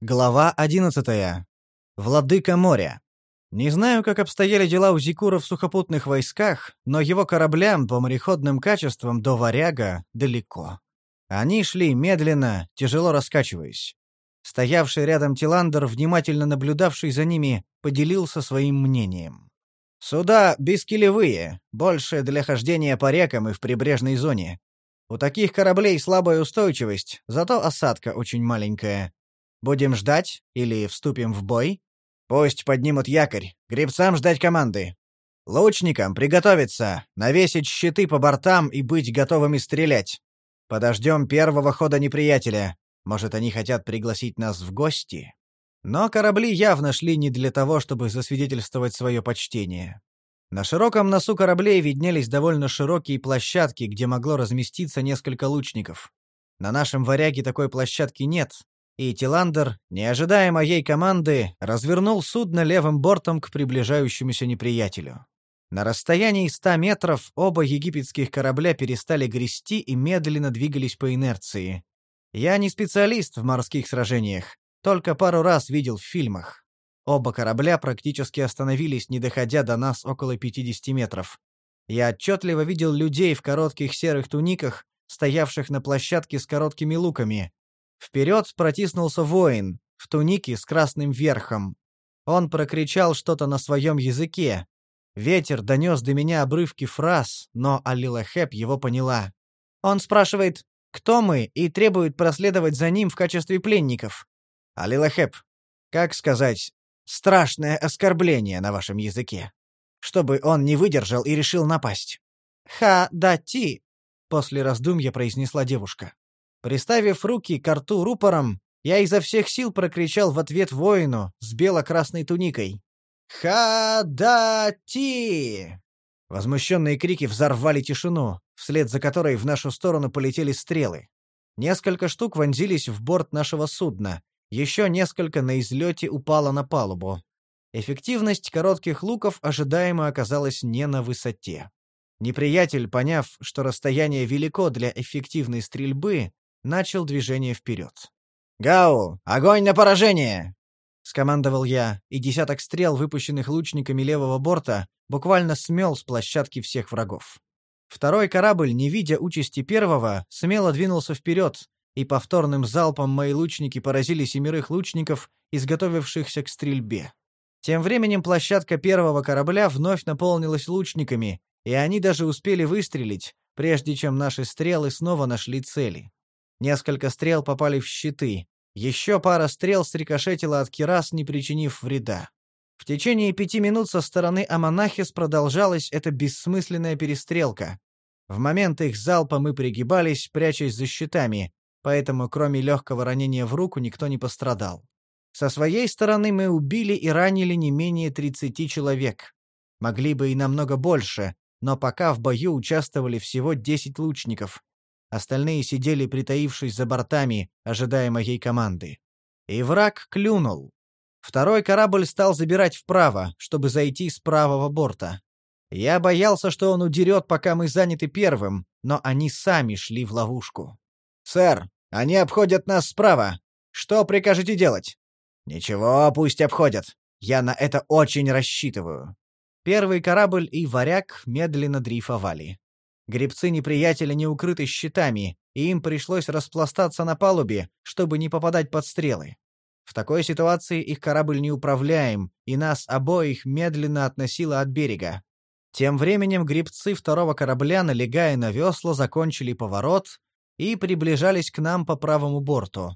Глава 11. Владыка моря. Не знаю, как обстояли дела у Зикура в сухопутных войсках, но его кораблям по мореходным качествам до Варяга далеко. Они шли медленно, тяжело раскачиваясь. Стоявший рядом Тиландер, внимательно наблюдавший за ними, поделился своим мнением. «Суда бескилевые, больше для хождения по рекам и в прибрежной зоне. У таких кораблей слабая устойчивость, зато осадка очень маленькая. Будем ждать или вступим в бой? Пусть поднимут якорь. Гребцам ждать команды. Лучникам приготовиться, навесить щиты по бортам и быть готовыми стрелять. Подождем первого хода неприятеля. Может, они хотят пригласить нас в гости? Но корабли явно шли не для того, чтобы засвидетельствовать свое почтение. На широком носу кораблей виднелись довольно широкие площадки, где могло разместиться несколько лучников. На нашем варяге такой площадки нет, и Тиландер, не ожидая моей команды, развернул судно левым бортом к приближающемуся неприятелю. На расстоянии ста метров оба египетских корабля перестали грести и медленно двигались по инерции. Я не специалист в морских сражениях, только пару раз видел в фильмах. Оба корабля практически остановились, не доходя до нас около 50 метров. Я отчетливо видел людей в коротких серых туниках, стоявших на площадке с короткими луками, Вперед протиснулся воин, в тунике с красным верхом. Он прокричал что-то на своем языке. Ветер донес до меня обрывки фраз, но Алилахеп его поняла. Он спрашивает, кто мы, и требует проследовать за ним в качестве пленников. Алилахеп, как сказать, страшное оскорбление на вашем языке. Чтобы он не выдержал и решил напасть. «Ха-да-ти», — после раздумья произнесла девушка. Приставив руки к рту рупором, я изо всех сил прокричал в ответ воину с бело-красной туникой. «Ха-да-ти!» Возмущенные крики взорвали тишину, вслед за которой в нашу сторону полетели стрелы. Несколько штук вонзились в борт нашего судна, еще несколько на излете упало на палубу. Эффективность коротких луков ожидаемо оказалась не на высоте. Неприятель, поняв, что расстояние велико для эффективной стрельбы, начал движение вперед. «Гау! Огонь на поражение!» — скомандовал я, и десяток стрел, выпущенных лучниками левого борта, буквально смел с площадки всех врагов. Второй корабль, не видя участи первого, смело двинулся вперед, и повторным залпом мои лучники поразили семерых лучников, изготовившихся к стрельбе. Тем временем площадка первого корабля вновь наполнилась лучниками, и они даже успели выстрелить, прежде чем наши стрелы снова нашли цели. Несколько стрел попали в щиты. Еще пара стрел срикошетила от кирас, не причинив вреда. В течение пяти минут со стороны Аманахис продолжалась эта бессмысленная перестрелка. В момент их залпа мы пригибались, прячась за щитами, поэтому кроме легкого ранения в руку никто не пострадал. Со своей стороны мы убили и ранили не менее 30 человек. Могли бы и намного больше, но пока в бою участвовали всего 10 лучников, Остальные сидели, притаившись за бортами, ожидая моей команды. И враг клюнул. Второй корабль стал забирать вправо, чтобы зайти с правого борта. Я боялся, что он удерет, пока мы заняты первым, но они сами шли в ловушку. «Сэр, они обходят нас справа. Что прикажете делать?» «Ничего, пусть обходят. Я на это очень рассчитываю». Первый корабль и варяг медленно дрейфовали. Гребцы неприятеля не укрыты щитами, и им пришлось распластаться на палубе, чтобы не попадать под стрелы. В такой ситуации их корабль неуправляем, и нас обоих медленно относило от берега. Тем временем гребцы второго корабля, налегая на весла, закончили поворот и приближались к нам по правому борту.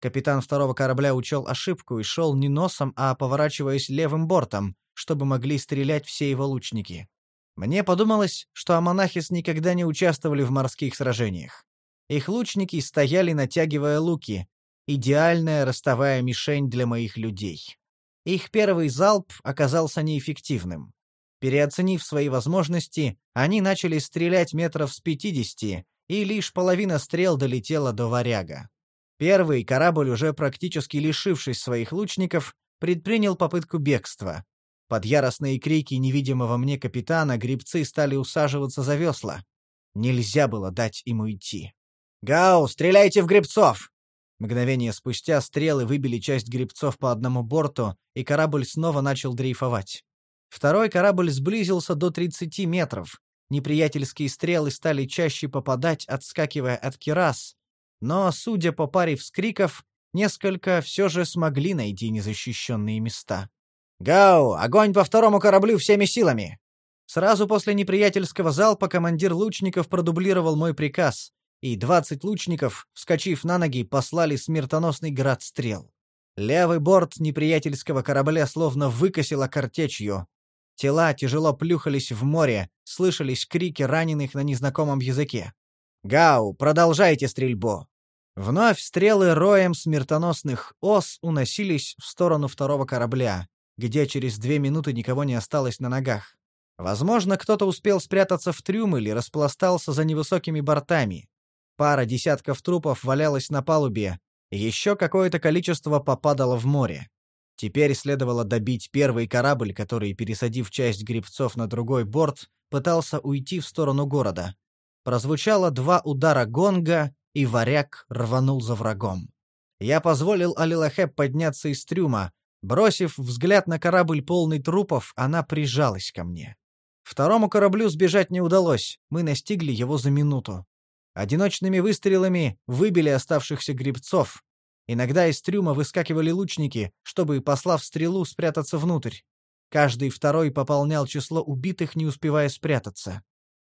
Капитан второго корабля учел ошибку и шел не носом, а поворачиваясь левым бортом, чтобы могли стрелять все его лучники. Мне подумалось, что амонахис никогда не участвовали в морских сражениях. Их лучники стояли, натягивая луки, идеальная ростовая мишень для моих людей. Их первый залп оказался неэффективным. Переоценив свои возможности, они начали стрелять метров с пятидесяти, и лишь половина стрел долетела до варяга. Первый корабль, уже практически лишившись своих лучников, предпринял попытку бегства, под яростные крики невидимого мне капитана грибцы стали усаживаться за весла. Нельзя было дать ему идти. «Гау, стреляйте в грибцов!» Мгновение спустя стрелы выбили часть грибцов по одному борту, и корабль снова начал дрейфовать. Второй корабль сблизился до 30 метров. Неприятельские стрелы стали чаще попадать, отскакивая от кирас, но, судя по паре вскриков, несколько все же смогли найти незащищенные места. «Гау! Огонь по второму кораблю всеми силами!» Сразу после неприятельского залпа командир лучников продублировал мой приказ, и двадцать лучников, вскочив на ноги, послали смертоносный град стрел. Левый борт неприятельского корабля словно выкосило картечью. Тела тяжело плюхались в море, слышались крики раненых на незнакомом языке. «Гау, продолжайте стрельбу!» Вновь стрелы роем смертоносных ос уносились в сторону второго корабля, где через две минуты никого не осталось на ногах. Возможно, кто-то успел спрятаться в трюм или распластался за невысокими бортами. Пара десятков трупов валялась на палубе, еще какое-то количество попадало в море. Теперь следовало добить первый корабль, который, пересадив часть грибцов на другой борт, пытался уйти в сторону города. Прозвучало два удара гонга, и варяг рванул за врагом. Я позволил Алилахеп подняться из трюма. Бросив взгляд на корабль полный трупов, она прижалась ко мне. Второму кораблю сбежать не удалось, мы настигли его за минуту. Одиночными выстрелами выбили оставшихся грибцов. Иногда из трюма выскакивали лучники, чтобы, послав стрелу, спрятаться внутрь. Каждый второй пополнял число убитых, не успевая спрятаться.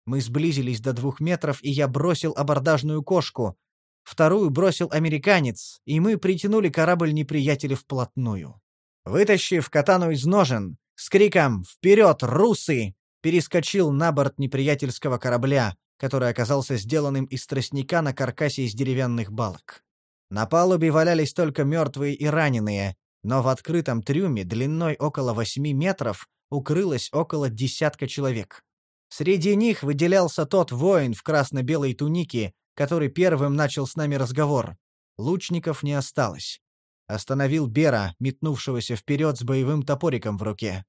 Мы сблизились до двух метров, и я бросил абордажную кошку. Вторую бросил американец, и мы притянули корабль неприятеля вплотную. Вытащив катану из ножен, с криком «Вперед, русы!» перескочил на борт неприятельского корабля, который оказался сделанным из тростника на каркасе из деревянных балок. На палубе валялись только мертвые и раненые, но в открытом трюме длиной около восьми метров укрылось около десятка человек. Среди них выделялся тот воин в красно-белой тунике, который первым начал с нами разговор. Лучников не осталось. Остановил Бера, метнувшегося вперед с боевым топориком в руке.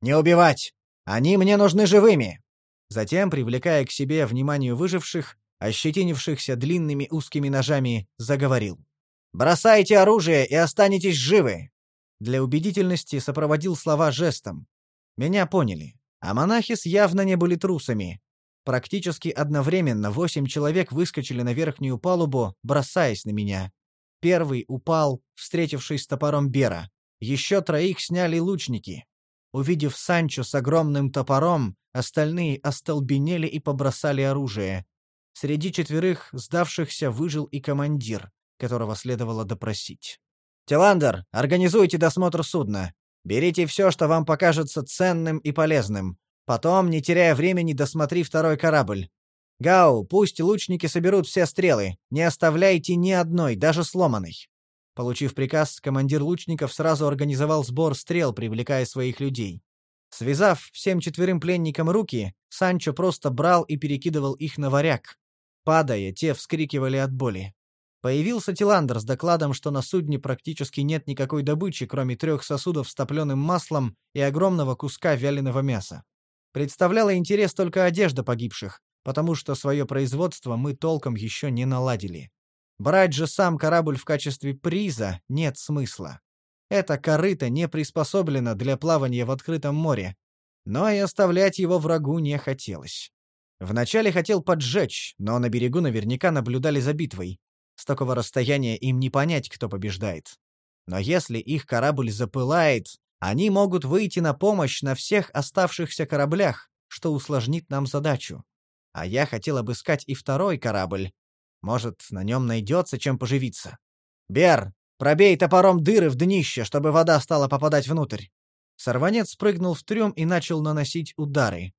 «Не убивать! Они мне нужны живыми!» Затем, привлекая к себе внимание выживших, ощетинившихся длинными узкими ножами, заговорил. «Бросайте оружие и останетесь живы!» Для убедительности сопроводил слова жестом. Меня поняли. А монахис явно не были трусами. Практически одновременно восемь человек выскочили на верхнюю палубу, бросаясь на меня. Первый упал, встретившись с топором Бера. Еще троих сняли лучники. Увидев Санчо с огромным топором, остальные остолбенели и побросали оружие. Среди четверых сдавшихся выжил и командир, которого следовало допросить. «Теландер, организуйте досмотр судна. Берите все, что вам покажется ценным и полезным. Потом, не теряя времени, досмотри второй корабль. Гау, пусть лучники соберут все стрелы. Не оставляйте ни одной, даже сломанной. Получив приказ, командир лучников сразу организовал сбор стрел, привлекая своих людей. Связав всем четверым пленникам руки, Санчо просто брал и перекидывал их на варяг. Падая, те вскрикивали от боли. Появился Тиландер с докладом, что на судне практически нет никакой добычи, кроме трех сосудов с топленым маслом и огромного куска вяленого мяса. Представляла интерес только одежда погибших, потому что свое производство мы толком еще не наладили. Брать же сам корабль в качестве приза нет смысла. Это корыто не приспособлено для плавания в открытом море, но и оставлять его врагу не хотелось. Вначале хотел поджечь, но на берегу наверняка наблюдали за битвой, с такого расстояния им не понять, кто побеждает. Но если их корабль запылает, они могут выйти на помощь на всех оставшихся кораблях, что усложнит нам задачу. А я хотел обыскать и второй корабль. Может, на нем найдется чем поживиться. «Бер, пробей топором дыры в днище, чтобы вода стала попадать внутрь». Сорванец спрыгнул в трюм и начал наносить удары.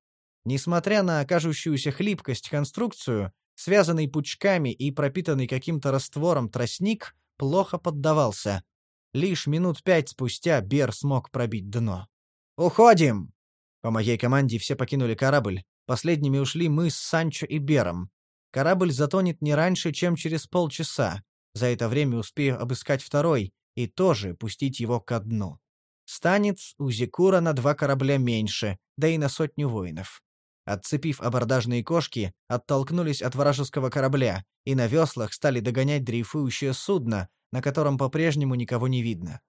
Несмотря на кажущуюся хлипкость конструкцию, Связанный пучками и пропитанный каким-то раствором тростник плохо поддавался. Лишь минут пять спустя Бер смог пробить дно. «Уходим!» По моей команде все покинули корабль. Последними ушли мы с Санчо и Бером. Корабль затонет не раньше, чем через полчаса. За это время успею обыскать второй и тоже пустить его ко дну. Станет у Зикура на два корабля меньше, да и на сотню воинов. Отцепив абордажные кошки, оттолкнулись от вражеского корабля и на веслах стали догонять дрейфующее судно, на котором по-прежнему никого не видно.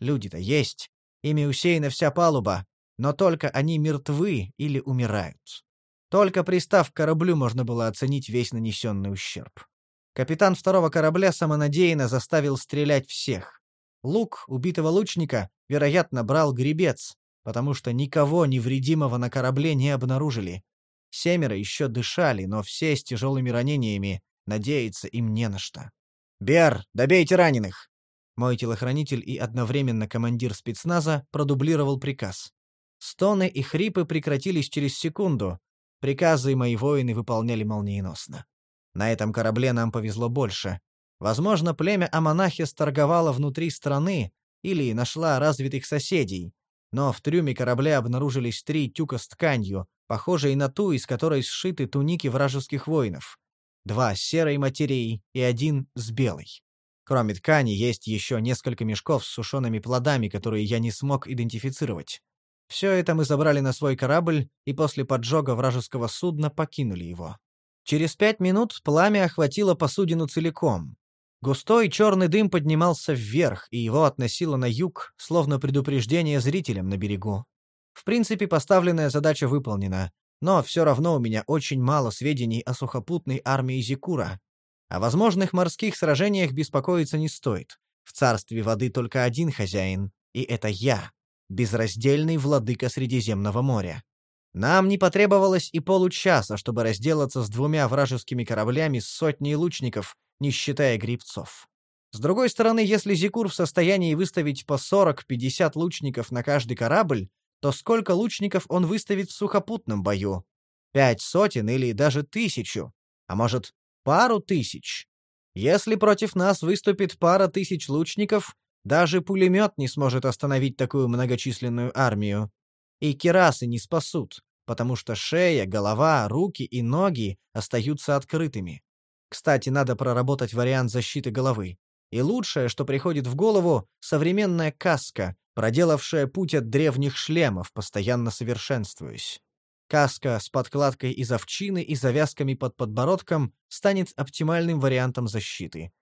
Люди-то есть, ими усеяна вся палуба, но только они мертвы или умирают. Только пристав к кораблю можно было оценить весь нанесенный ущерб. Капитан второго корабля самонадеянно заставил стрелять всех. Лук убитого лучника, вероятно, брал гребец, потому что никого невредимого на корабле не обнаружили. Семеро еще дышали, но все с тяжелыми ранениями, надеяться им не на что. «Бер, добейте раненых!» Мой телохранитель и одновременно командир спецназа продублировал приказ. Стоны и хрипы прекратились через секунду. Приказы мои воины выполняли молниеносно. На этом корабле нам повезло больше. Возможно, племя Аманахи сторговало внутри страны или нашла развитых соседей, но в трюме корабля обнаружились три тюка с тканью, похожие на ту, из которой сшиты туники вражеских воинов. Два с серой материей и один с белой. Кроме ткани, есть еще несколько мешков с сушеными плодами, которые я не смог идентифицировать. Все это мы забрали на свой корабль и после поджога вражеского судна покинули его. Через пять минут пламя охватило посудину целиком. Густой черный дым поднимался вверх, и его относило на юг, словно предупреждение зрителям на берегу. В принципе, поставленная задача выполнена, но все равно у меня очень мало сведений о сухопутной армии Зикура. О возможных морских сражениях беспокоиться не стоит. В царстве воды только один хозяин, и это я, безраздельный владыка Средиземного моря. Нам не потребовалось и получаса, чтобы разделаться с двумя вражескими кораблями с сотней лучников, не считая грибцов. С другой стороны, если Зикур в состоянии выставить по 40-50 лучников на каждый корабль, то сколько лучников он выставит в сухопутном бою? Пять сотен или даже тысячу? А может, пару тысяч? Если против нас выступит пара тысяч лучников, даже пулемет не сможет остановить такую многочисленную армию. И керасы не спасут, потому что шея, голова, руки и ноги остаются открытыми. Кстати, надо проработать вариант защиты головы. И лучшее, что приходит в голову, современная каска, проделавшая путь от древних шлемов, постоянно совершенствуясь. Каска с подкладкой из овчины и завязками под подбородком станет оптимальным вариантом защиты.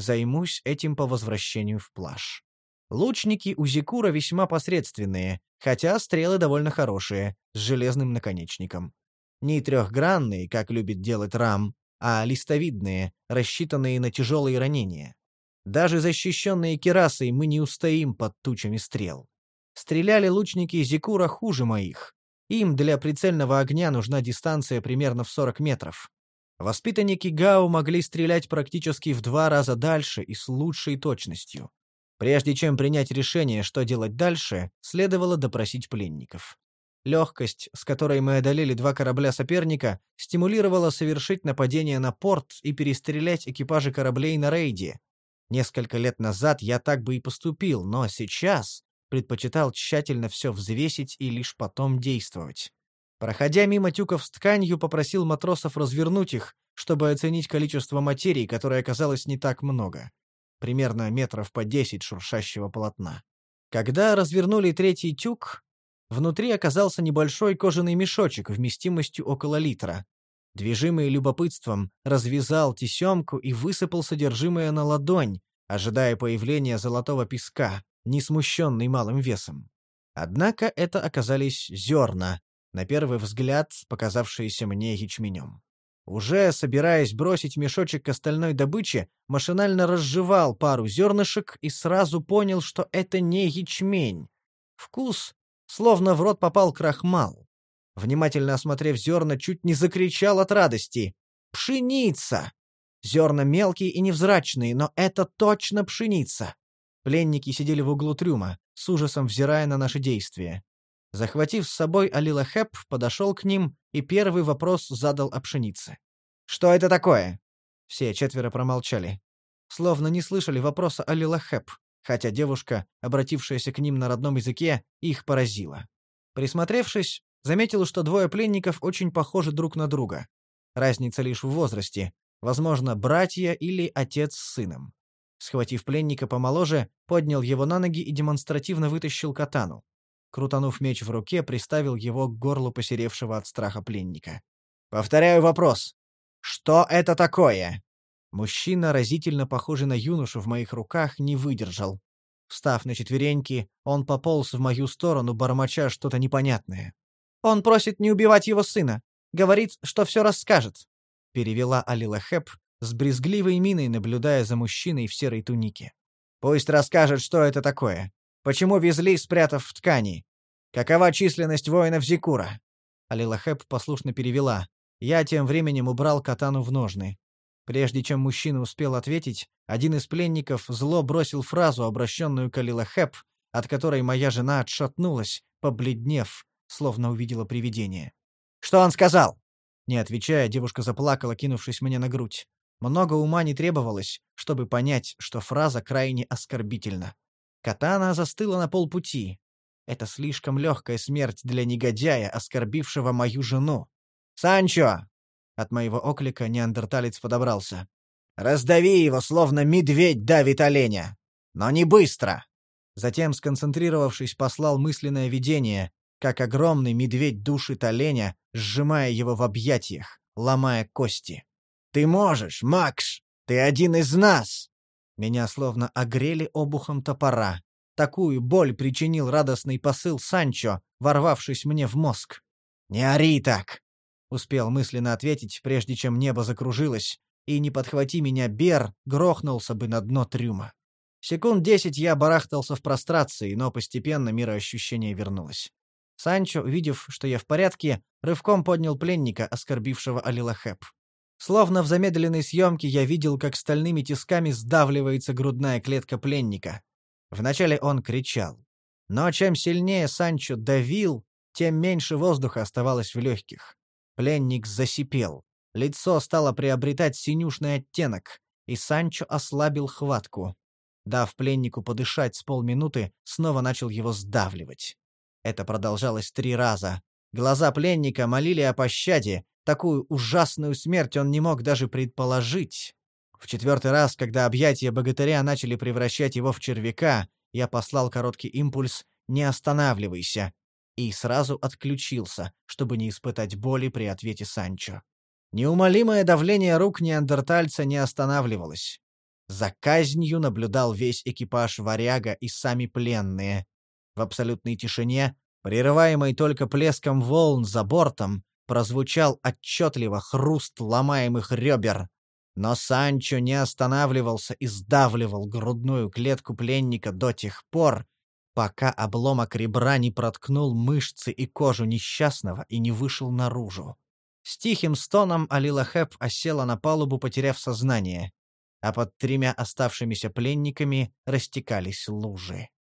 Займусь этим по возвращению в плаж. Лучники у Зикура весьма посредственные, хотя стрелы довольно хорошие, с железным наконечником. Не трехгранные, как любит делать Рам, а листовидные, рассчитанные на тяжелые ранения. Даже защищенные керасой мы не устоим под тучами стрел. Стреляли лучники Зикура хуже моих. Им для прицельного огня нужна дистанция примерно в 40 метров. Воспитанники Гао могли стрелять практически в два раза дальше и с лучшей точностью. Прежде чем принять решение, что делать дальше, следовало допросить пленников. Легкость, с которой мы одолели два корабля соперника, стимулировала совершить нападение на порт и перестрелять экипажи кораблей на рейде. Несколько лет назад я так бы и поступил, но сейчас предпочитал тщательно все взвесить и лишь потом действовать. Проходя мимо тюков с тканью, попросил матросов развернуть их, чтобы оценить количество материи, которое оказалось не так много примерно метров по десять шуршащего полотна. Когда развернули третий тюк, внутри оказался небольшой кожаный мешочек вместимостью около литра. Движимый любопытством, развязал тесемку и высыпал содержимое на ладонь, ожидая появления золотого песка, не смущенный малым весом. Однако это оказались зерна, на первый взгляд показавшиеся мне ячменем. Уже собираясь бросить мешочек к остальной добыче, машинально разжевал пару зернышек и сразу понял, что это не ячмень. Вкус, словно в рот попал крахмал. Внимательно осмотрев зерна, чуть не закричал от радости. «Пшеница!» Зерна мелкие и невзрачные, но это точно пшеница. Пленники сидели в углу трюма, с ужасом взирая на наши действия. Захватив с собой Алилахеп, подошел к ним и первый вопрос задал о пшенице. «Что это такое?» Все четверо промолчали. Словно не слышали вопроса Алилахеп, хотя девушка, обратившаяся к ним на родном языке, их поразила. Присмотревшись, заметил, что двое пленников очень похожи друг на друга. Разница лишь в возрасте, возможно, братья или отец с сыном. Схватив пленника помоложе, поднял его на ноги и демонстративно вытащил катану крутанув меч в руке, приставил его к горлу посеревшего от страха пленника. «Повторяю вопрос. Что это такое?» Мужчина, разительно похожий на юношу в моих руках, не выдержал. Встав на четвереньки, он пополз в мою сторону, бормоча что-то непонятное. «Он просит не убивать его сына. Говорит, что все расскажет», — перевела Алила Хэп, с брезгливой миной наблюдая за мужчиной в серой тунике. «Пусть расскажет, что это такое. Почему везли, спрятав в ткани? Какова численность воинов Зикура?» Алила Хэп послушно перевела. Я тем временем убрал катану в ножны. Прежде чем мужчина успел ответить, один из пленников зло бросил фразу, обращенную к Алилахеп, от которой моя жена отшатнулась, побледнев, словно увидела привидение. «Что он сказал?» Не отвечая, девушка заплакала, кинувшись мне на грудь. Много ума не требовалось, чтобы понять, что фраза крайне оскорбительна. Катана застыла на полпути. Это слишком легкая смерть для негодяя, оскорбившего мою жену. «Санчо!» От моего оклика неандерталец подобрался. «Раздави его, словно медведь давит оленя! Но не быстро!» Затем, сконцентрировавшись, послал мысленное видение, как огромный медведь душит оленя, сжимая его в объятиях, ломая кости. «Ты можешь, Макс! Ты один из нас!» Меня словно огрели обухом топора. Такую боль причинил радостный посыл Санчо, ворвавшись мне в мозг. «Не ори так! Успел мысленно ответить, прежде чем небо закружилось, и не подхвати меня, Бер, грохнулся бы на дно трюма. Секунд десять я барахтался в прострации, но постепенно мироощущение вернулось. Санчо, увидев, что я в порядке, рывком поднял пленника, оскорбившего Алилахеп. Словно в замедленной съемке я видел, как стальными тисками сдавливается грудная клетка пленника. Вначале он кричал. Но чем сильнее Санчо давил, тем меньше воздуха оставалось в легких. Пленник засипел. Лицо стало приобретать синюшный оттенок, и Санчо ослабил хватку. Дав пленнику подышать с полминуты, снова начал его сдавливать. Это продолжалось три раза. Глаза пленника молили о пощаде, такую ужасную смерть он не мог даже предположить. В четвертый раз, когда объятия богатыря начали превращать его в червяка, я послал короткий импульс «Не останавливайся», и сразу отключился, чтобы не испытать боли при ответе Санчо. Неумолимое давление рук неандертальца не останавливалось. За казнью наблюдал весь экипаж варяга и сами пленные. В абсолютной тишине, прерываемой только плеском волн за бортом, прозвучал отчетливо хруст ломаемых ребер. Но Санчо не останавливался и сдавливал грудную клетку пленника до тех пор, пока обломок ребра не проткнул мышцы и кожу несчастного и не вышел наружу. С тихим стоном Алилахеп осела на палубу, потеряв сознание, а под тремя оставшимися пленниками растекались лужи.